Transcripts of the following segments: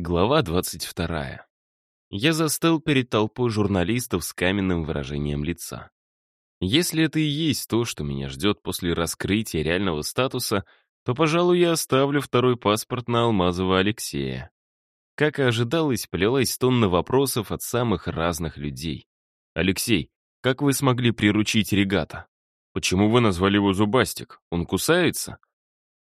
Глава 22. Я застыл перед толпой журналистов с каменным выражением лица. Если это и есть то, что меня ждет после раскрытия реального статуса, то, пожалуй, я оставлю второй паспорт на Алмазова Алексея. Как и ожидалось, полилась тонна вопросов от самых разных людей. «Алексей, как вы смогли приручить регата? Почему вы назвали его Зубастик? Он кусается?»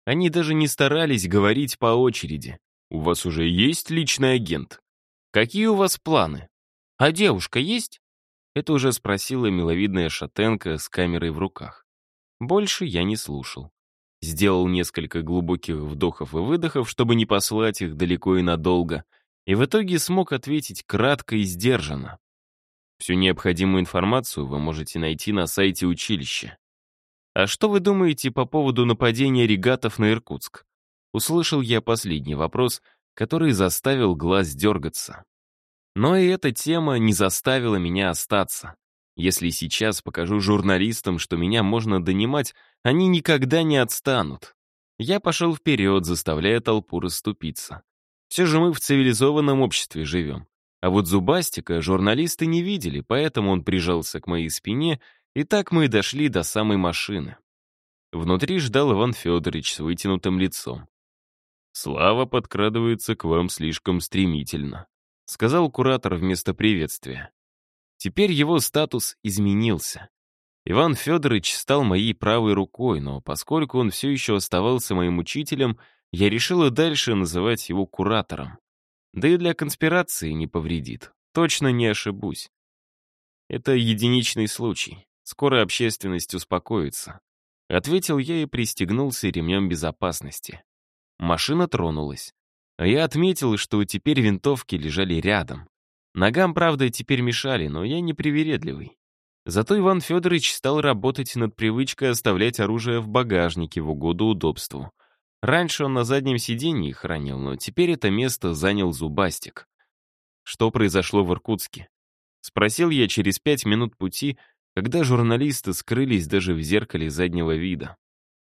Они даже не старались говорить по очереди. У вас уже есть личный агент? Какие у вас планы? А девушка есть? Это уже спросила миловидная шатенка с камерой в руках. Больше я не слушал. Сделал несколько глубоких вдохов и выдохов, чтобы не послать их далеко и надолго, и в итоге смог ответить кратко и сдержанно. Всю необходимую информацию вы можете найти на сайте училища. А что вы думаете по поводу нападения регатов на Иркутск? Услышал я последний вопрос, который заставил глаз дергаться. Но и эта тема не заставила меня остаться. Если сейчас покажу журналистам, что меня можно донимать, они никогда не отстанут. Я пошел вперед, заставляя толпу расступиться. Все же мы в цивилизованном обществе живем. А вот Зубастика журналисты не видели, поэтому он прижался к моей спине, и так мы и дошли до самой машины. Внутри ждал Иван Федорович с вытянутым лицом. «Слава подкрадывается к вам слишком стремительно», — сказал куратор вместо приветствия. Теперь его статус изменился. Иван Федорович стал моей правой рукой, но поскольку он все еще оставался моим учителем, я решил и дальше называть его куратором. Да и для конспирации не повредит. Точно не ошибусь. Это единичный случай. Скоро общественность успокоится. Ответил я и пристегнулся ремнем безопасности. Машина тронулась. Я отметил, что теперь винтовки лежали рядом. Ногам, правда, теперь мешали, но я не привередливый. Зато Иван Федорович стал работать над привычкой оставлять оружие в багажнике в угоду удобству. Раньше он на заднем сиденье хранил, но теперь это место занял Зубастик. Что произошло в Иркутске? Спросил я через пять минут пути, когда журналисты скрылись даже в зеркале заднего вида.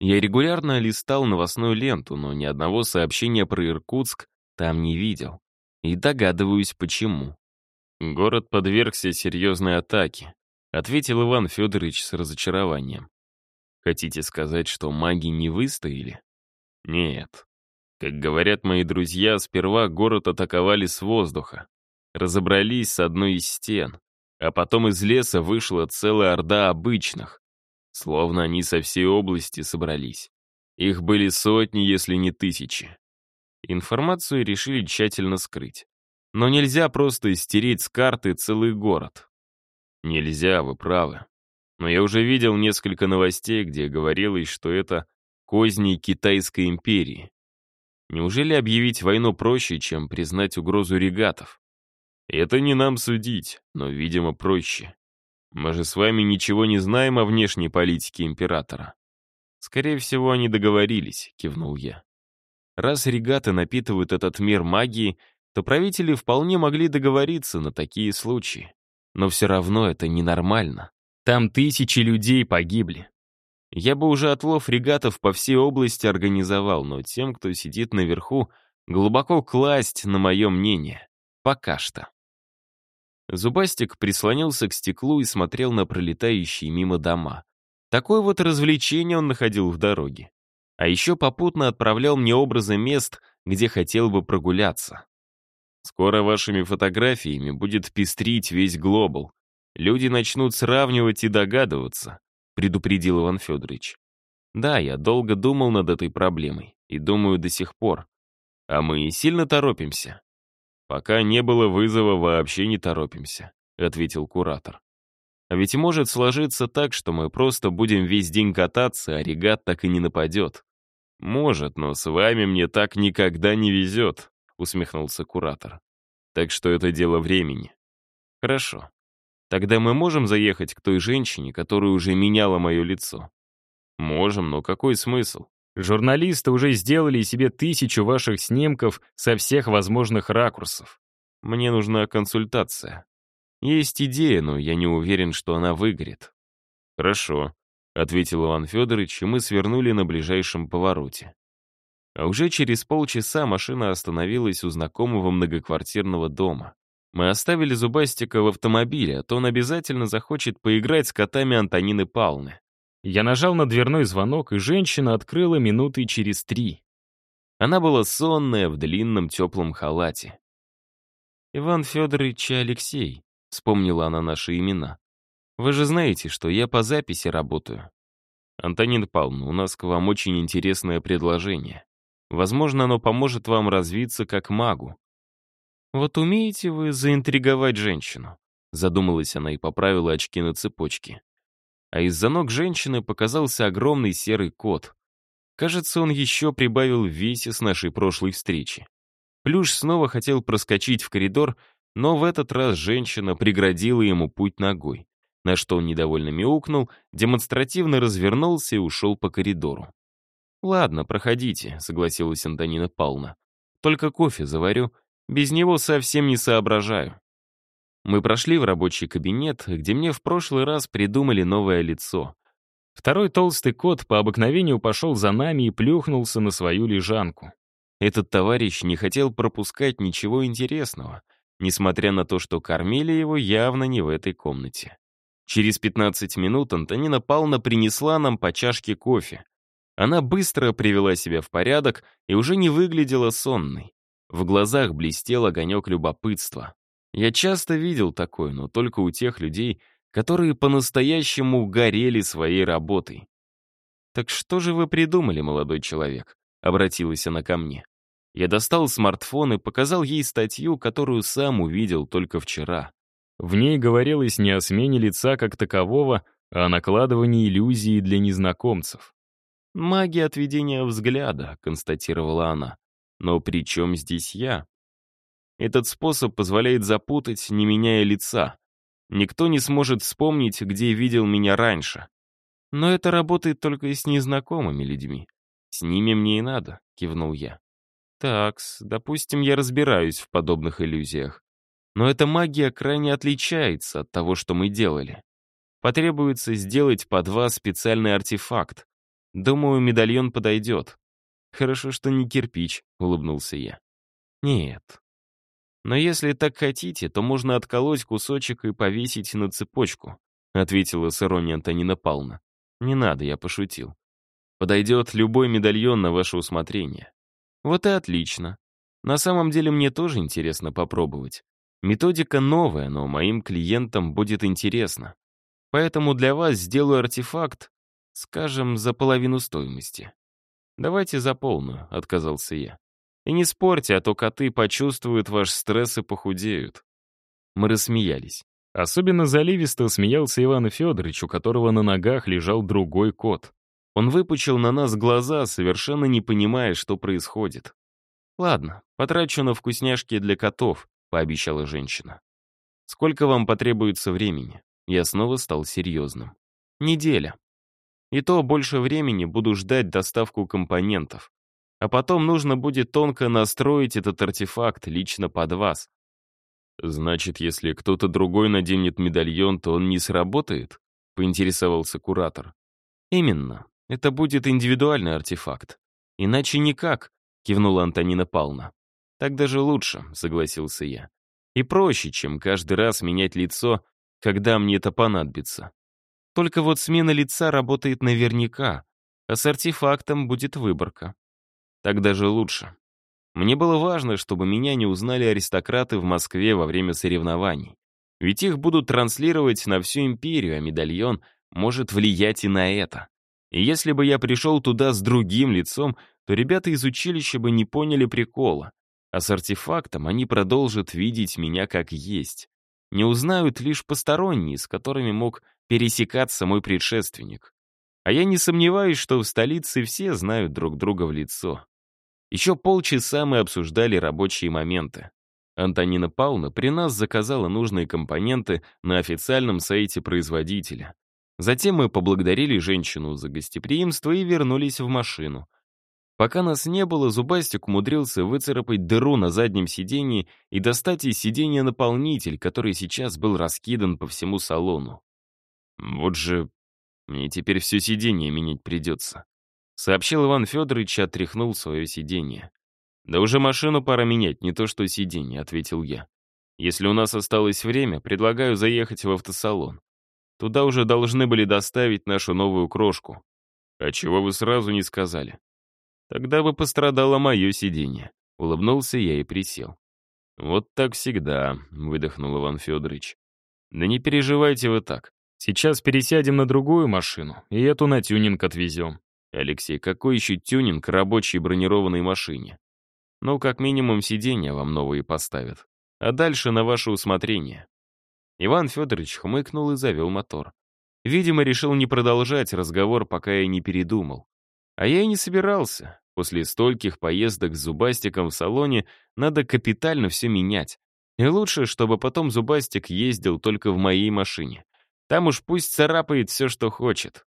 Я регулярно листал новостную ленту, но ни одного сообщения про Иркутск там не видел. И догадываюсь, почему. Город подвергся серьезной атаке, ответил Иван Федорович с разочарованием. Хотите сказать, что маги не выстояли? Нет. Как говорят мои друзья, сперва город атаковали с воздуха. Разобрались с одной из стен, а потом из леса вышла целая орда обычных, Словно они со всей области собрались. Их были сотни, если не тысячи. Информацию решили тщательно скрыть. Но нельзя просто стереть с карты целый город. Нельзя, вы правы. Но я уже видел несколько новостей, где говорилось, что это козни Китайской империи. Неужели объявить войну проще, чем признать угрозу регатов? Это не нам судить, но, видимо, проще. Мы же с вами ничего не знаем о внешней политике императора. Скорее всего, они договорились, кивнул я. Раз регаты напитывают этот мир магией, то правители вполне могли договориться на такие случаи. Но все равно это ненормально. Там тысячи людей погибли. Я бы уже отлов регатов по всей области организовал, но тем, кто сидит наверху, глубоко класть на мое мнение. Пока что. Зубастик прислонился к стеклу и смотрел на пролетающие мимо дома. Такое вот развлечение он находил в дороге. А еще попутно отправлял мне образы мест, где хотел бы прогуляться. Скоро вашими фотографиями будет пестрить весь глобал. Люди начнут сравнивать и догадываться, предупредил Иван Федорович. Да, я долго думал над этой проблемой и думаю до сих пор. А мы сильно торопимся. «Пока не было вызова, вообще не торопимся», — ответил куратор. «А ведь может сложиться так, что мы просто будем весь день кататься, а регат так и не нападет». «Может, но с вами мне так никогда не везет», — усмехнулся куратор. «Так что это дело времени». «Хорошо. Тогда мы можем заехать к той женщине, которая уже меняла мое лицо?» «Можем, но какой смысл? Журналисты уже сделали себе тысячу ваших снимков со всех возможных ракурсов. Мне нужна консультация. Есть идея, но я не уверен, что она выгорит. Хорошо, ответил Иван Федорович, и мы свернули на ближайшем повороте. А уже через полчаса машина остановилась у знакомого многоквартирного дома. Мы оставили Зубастика в автомобиле, а то он обязательно захочет поиграть с котами Антонины Палны. Я нажал на дверной звонок, и женщина открыла минуты через три. Она была сонная, в длинном теплом халате. «Иван Федорович и Алексей», — вспомнила она наши имена. «Вы же знаете, что я по записи работаю». «Антонина Павловна, у нас к вам очень интересное предложение. Возможно, оно поможет вам развиться как магу». «Вот умеете вы заинтриговать женщину?» Задумалась она и поправила очки на цепочке. А из-за ног женщины показался огромный серый кот. Кажется, он еще прибавил в весе с нашей прошлой встречи. Плюш снова хотел проскочить в коридор, но в этот раз женщина преградила ему путь ногой, на что он недовольно мяукнул, демонстративно развернулся и ушел по коридору. «Ладно, проходите», — согласилась Антонина Павловна. «Только кофе заварю, без него совсем не соображаю». Мы прошли в рабочий кабинет, где мне в прошлый раз придумали новое лицо. Второй толстый кот по обыкновению пошел за нами и плюхнулся на свою лежанку. Этот товарищ не хотел пропускать ничего интересного, несмотря на то, что кормили его явно не в этой комнате. Через 15 минут Антонина Павловна принесла нам по чашке кофе. Она быстро привела себя в порядок и уже не выглядела сонной. В глазах блестел огонек любопытства. Я часто видел такое, но только у тех людей, которые по-настоящему горели своей работой. «Так что же вы придумали, молодой человек?» — обратилась она ко мне. Я достал смартфон и показал ей статью, которую сам увидел только вчера. В ней говорилось не о смене лица как такового, а о накладывании иллюзии для незнакомцев. «Магия отведения взгляда», — констатировала она. «Но при чем здесь я?» Этот способ позволяет запутать, не меняя лица. Никто не сможет вспомнить, где видел меня раньше. Но это работает только с незнакомыми людьми. С ними мне и надо, кивнул я. Такс, допустим, я разбираюсь в подобных иллюзиях. Но эта магия крайне отличается от того, что мы делали. Потребуется сделать под вас специальный артефакт. Думаю, медальон подойдет. Хорошо, что не кирпич, улыбнулся я. Нет. Но если так хотите, то можно отколоть кусочек и повесить на цепочку, ответила с иронией Антонина Павловна. Не надо, я пошутил. Подойдет любой медальон на ваше усмотрение. Вот и отлично. На самом деле мне тоже интересно попробовать. Методика новая, но моим клиентам будет интересно. Поэтому для вас сделаю артефакт, скажем, за половину стоимости. Давайте за полную, отказался я. И не спорьте, а то коты почувствуют ваш стресс и похудеют. Мы рассмеялись. Особенно заливисто смеялся Иван Федорович, у которого на ногах лежал другой кот. Он выпучил на нас глаза, совершенно не понимая, что происходит. «Ладно, потрачу на вкусняшки для котов», — пообещала женщина. «Сколько вам потребуется времени?» Я снова стал серьезным. «Неделя. И то больше времени буду ждать доставку компонентов. А потом нужно будет тонко настроить этот артефакт лично под вас. Значит, если кто-то другой наденет медальон, то он не сработает? Поинтересовался куратор. Именно. Это будет индивидуальный артефакт. Иначе никак, кивнула Антонина Павловна. Так даже лучше, согласился я. И проще, чем каждый раз менять лицо, когда мне это понадобится. Только вот смена лица работает наверняка, а с артефактом будет выборка. Так даже лучше. Мне было важно, чтобы меня не узнали аристократы в Москве во время соревнований. Ведь их будут транслировать на всю империю, а медальон может влиять и на это. И если бы я пришел туда с другим лицом, то ребята из училища бы не поняли прикола. А с артефактом они продолжат видеть меня как есть. Не узнают лишь посторонние, с которыми мог пересекаться мой предшественник. А я не сомневаюсь, что в столице все знают друг друга в лицо. Еще полчаса мы обсуждали рабочие моменты. Антонина Павловна при нас заказала нужные компоненты на официальном сайте производителя. Затем мы поблагодарили женщину за гостеприимство и вернулись в машину. Пока нас не было, Зубастик умудрился выцарапать дыру на заднем сиденье и достать из сиденья наполнитель, который сейчас был раскидан по всему салону. Вот же мне теперь все сиденье менять придется. Сообщил Иван Федорович и отряхнул свое сиденье. «Да уже машину пора менять, не то что сиденье», — ответил я. «Если у нас осталось время, предлагаю заехать в автосалон. Туда уже должны были доставить нашу новую крошку. А чего вы сразу не сказали? Тогда бы пострадало мое сиденье. Улыбнулся я и присел. «Вот так всегда», — выдохнул Иван Федорович. «Да не переживайте вы так. Сейчас пересядем на другую машину, и эту на тюнинг отвезем». «Алексей, какой еще тюнинг рабочей бронированной машине?» «Ну, как минимум, сиденья вам новые поставят. А дальше на ваше усмотрение». Иван Федорович хмыкнул и завел мотор. Видимо, решил не продолжать разговор, пока я не передумал. А я и не собирался. После стольких поездок с Зубастиком в салоне надо капитально все менять. И лучше, чтобы потом Зубастик ездил только в моей машине. Там уж пусть царапает все, что хочет.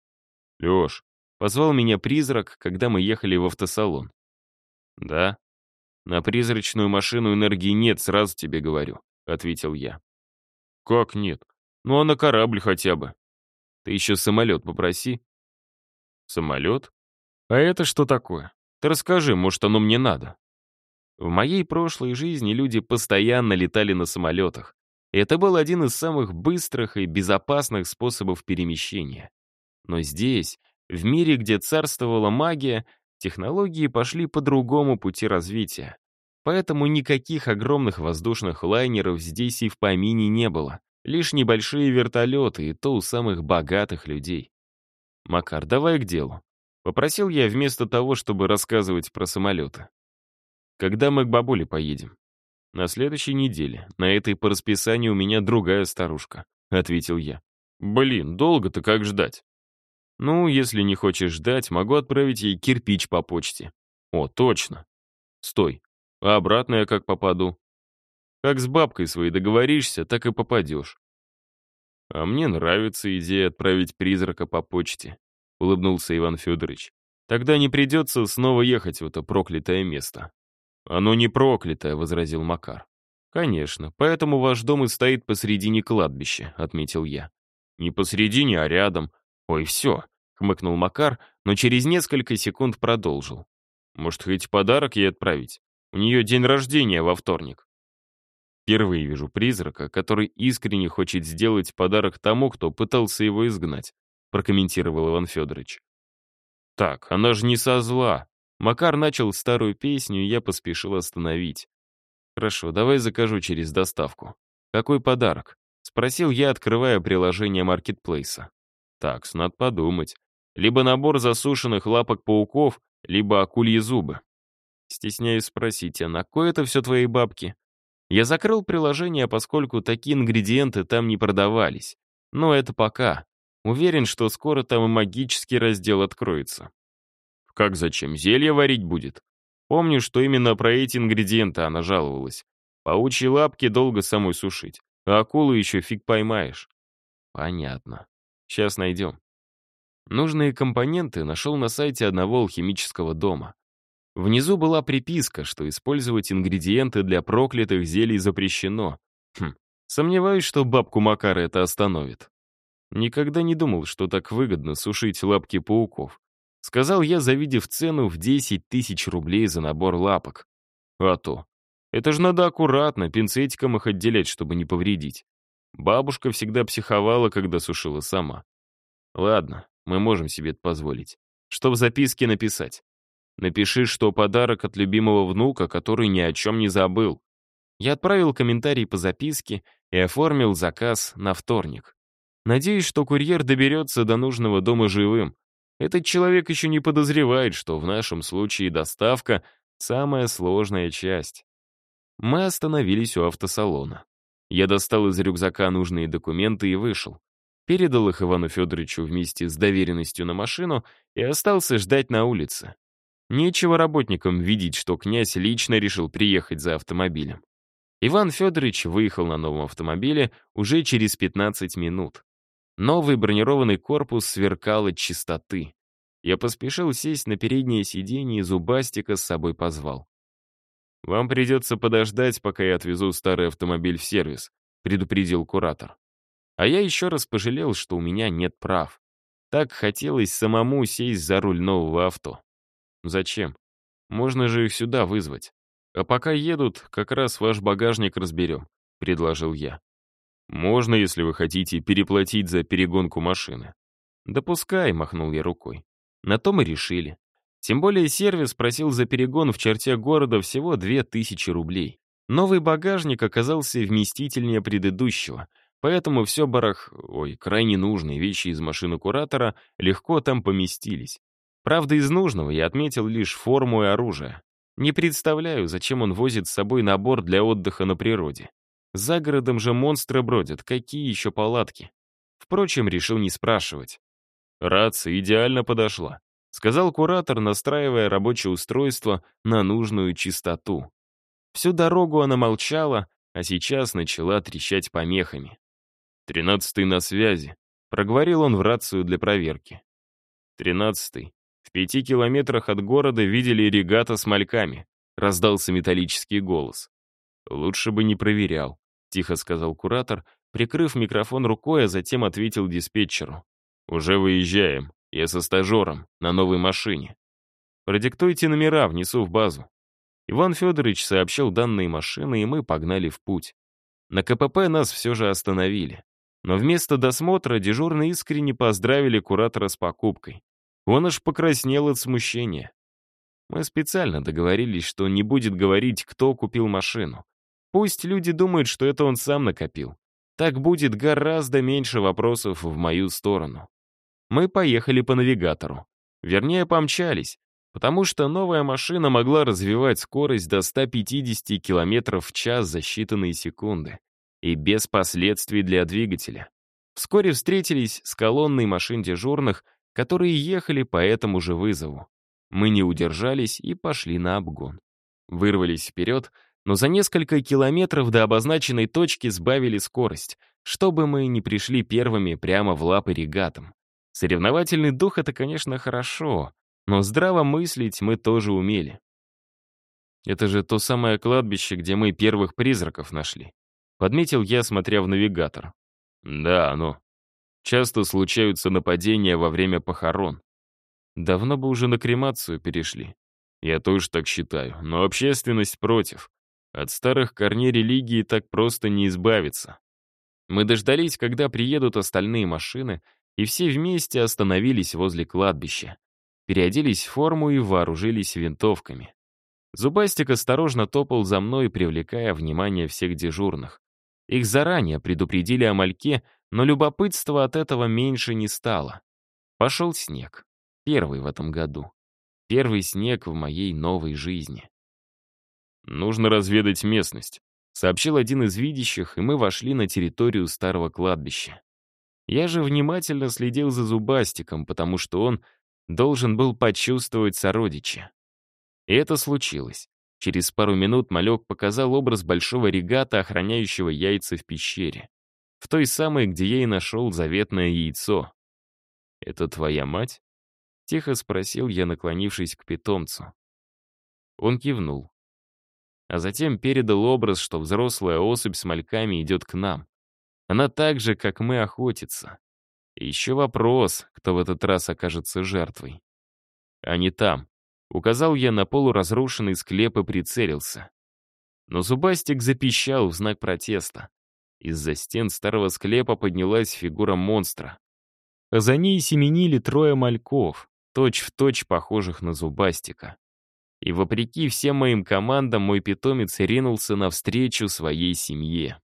Леш, позвал меня призрак, когда мы ехали в автосалон. Да. На призрачную машину энергии нет, сразу тебе говорю, ответил я. Как нет? Ну а на корабль хотя бы. Ты еще самолет попроси. Самолет? А это что такое? Ты расскажи, может, оно мне надо. В моей прошлой жизни люди постоянно летали на самолетах. Это был один из самых быстрых и безопасных способов перемещения. Но здесь, в мире, где царствовала магия, технологии пошли по другому пути развития. Поэтому никаких огромных воздушных лайнеров здесь и в помине не было. Лишь небольшие вертолеты, и то у самых богатых людей. «Макар, давай к делу. Попросил я вместо того, чтобы рассказывать про самолеты. Когда мы к бабуле поедем? На следующей неделе. На этой по расписанию у меня другая старушка, ответил я. Блин, долго-то как ждать? Ну, если не хочешь ждать, могу отправить ей кирпич по почте. О, точно. Стой. А обратно я как попаду? Как с бабкой своей договоришься, так и попадешь. А мне нравится идея отправить призрака по почте. — улыбнулся Иван Федорович. «Тогда не придется снова ехать в это проклятое место». «Оно не проклятое», — возразил Макар. «Конечно, поэтому ваш дом и стоит посредине кладбища», — отметил я. «Не посредине, а рядом. Ой, все», — хмыкнул Макар, но через несколько секунд продолжил. «Может, хоть подарок ей отправить? У нее день рождения во вторник». Впервые вижу призрака, который искренне хочет сделать подарок тому, кто пытался его изгнать прокомментировал Иван Федорович. Так, она же не со зла. Макар начал старую песню, и я поспешил остановить. Хорошо, давай закажу через доставку. Какой подарок? Спросил я, открывая приложение маркетплейса. Так, надо подумать. Либо набор засушенных лапок пауков, либо акульи зубы. Стесняюсь спросить, а на кое это все твои бабки? Я закрыл приложение, поскольку такие ингредиенты там не продавались. Но это пока. Уверен, что скоро там и магический раздел откроется. Как зачем? Зелье варить будет? Помню, что именно про эти ингредиенты она жаловалась. Паучьи лапки долго самой сушить, а акулу еще фиг поймаешь. Понятно. Сейчас найдем. Нужные компоненты нашел на сайте одного алхимического дома. Внизу была приписка, что использовать ингредиенты для проклятых зелий запрещено. Хм, сомневаюсь, что бабку Макара это остановит. Никогда не думал, что так выгодно сушить лапки пауков. Сказал я, завидев цену в 10 тысяч рублей за набор лапок. А то. Это же надо аккуратно, пинцетиком их отделять, чтобы не повредить. Бабушка всегда психовала, когда сушила сама. Ладно, мы можем себе это позволить. Что в записке написать? Напиши, что подарок от любимого внука, который ни о чем не забыл. Я отправил комментарий по записке и оформил заказ на вторник. Надеюсь, что курьер доберется до нужного дома живым. Этот человек еще не подозревает, что в нашем случае доставка — самая сложная часть. Мы остановились у автосалона. Я достал из рюкзака нужные документы и вышел. Передал их Ивану Федоровичу вместе с доверенностью на машину и остался ждать на улице. Нечего работникам видеть, что князь лично решил приехать за автомобилем. Иван Федорович выехал на новом автомобиле уже через 15 минут. Новый бронированный корпус сверкал от чистоты. Я поспешил сесть на переднее сиденье и зубастика с собой позвал. «Вам придется подождать, пока я отвезу старый автомобиль в сервис», предупредил куратор. А я еще раз пожалел, что у меня нет прав. Так хотелось самому сесть за руль нового авто. Зачем? Можно же их сюда вызвать. А пока едут, как раз ваш багажник разберем, предложил я. Можно, если вы хотите, переплатить за перегонку машины. Допускай, махнул я рукой. На то мы решили. Тем более сервис просил за перегон в черте города всего 2000 рублей. Новый багажник оказался вместительнее предыдущего, поэтому все барах... Ой, крайне нужные вещи из машины куратора легко там поместились. Правда, из нужного я отметил лишь форму и оружие. Не представляю, зачем он возит с собой набор для отдыха на природе. За городом же монстры бродят, какие еще палатки? Впрочем, решил не спрашивать. Рация идеально подошла. — сказал куратор, настраивая рабочее устройство на нужную частоту. Всю дорогу она молчала, а сейчас начала трещать помехами. «Тринадцатый на связи», — проговорил он в рацию для проверки. «Тринадцатый. В пяти километрах от города видели регата с мальками», — раздался металлический голос. «Лучше бы не проверял», — тихо сказал куратор, прикрыв микрофон рукой, а затем ответил диспетчеру. «Уже выезжаем». Я со стажером, на новой машине. Продиктуйте номера, внесу в базу. Иван Федорович сообщил данные машины, и мы погнали в путь. На КПП нас все же остановили. Но вместо досмотра дежурно искренне поздравили куратора с покупкой. Он аж покраснел от смущения. Мы специально договорились, что не будет говорить, кто купил машину. Пусть люди думают, что это он сам накопил. Так будет гораздо меньше вопросов в мою сторону мы поехали по навигатору. Вернее, помчались, потому что новая машина могла развивать скорость до 150 км в час за считанные секунды. И без последствий для двигателя. Вскоре встретились с колонной машин дежурных, которые ехали по этому же вызову. Мы не удержались и пошли на обгон. Вырвались вперед, но за несколько километров до обозначенной точки сбавили скорость, чтобы мы не пришли первыми прямо в лапы регатам. Соревновательный дух — это, конечно, хорошо, но здраво мыслить мы тоже умели. Это же то самое кладбище, где мы первых призраков нашли. Подметил я, смотря в навигатор. Да, оно. Часто случаются нападения во время похорон. Давно бы уже на кремацию перешли. Я тоже так считаю, но общественность против. От старых корней религии так просто не избавиться. Мы дождались, когда приедут остальные машины, и все вместе остановились возле кладбища. Переоделись в форму и вооружились винтовками. Зубастик осторожно топал за мной, привлекая внимание всех дежурных. Их заранее предупредили о мальке, но любопытства от этого меньше не стало. Пошел снег. Первый в этом году. Первый снег в моей новой жизни. «Нужно разведать местность», — сообщил один из видящих, и мы вошли на территорию старого кладбища. Я же внимательно следил за Зубастиком, потому что он должен был почувствовать сородича. И это случилось. Через пару минут малек показал образ большого регата, охраняющего яйца в пещере. В той самой, где я и нашел заветное яйцо. «Это твоя мать?» — тихо спросил я, наклонившись к питомцу. Он кивнул. А затем передал образ, что взрослая особь с мальками идет к нам. Она так же, как мы, охотится. И еще вопрос, кто в этот раз окажется жертвой. Они там. Указал я на полуразрушенный склеп и прицелился. Но зубастик запищал в знак протеста. Из-за стен старого склепа поднялась фигура монстра. А за ней семенили трое мальков, точь-в-точь точь похожих на зубастика. И вопреки всем моим командам мой питомец ринулся навстречу своей семье.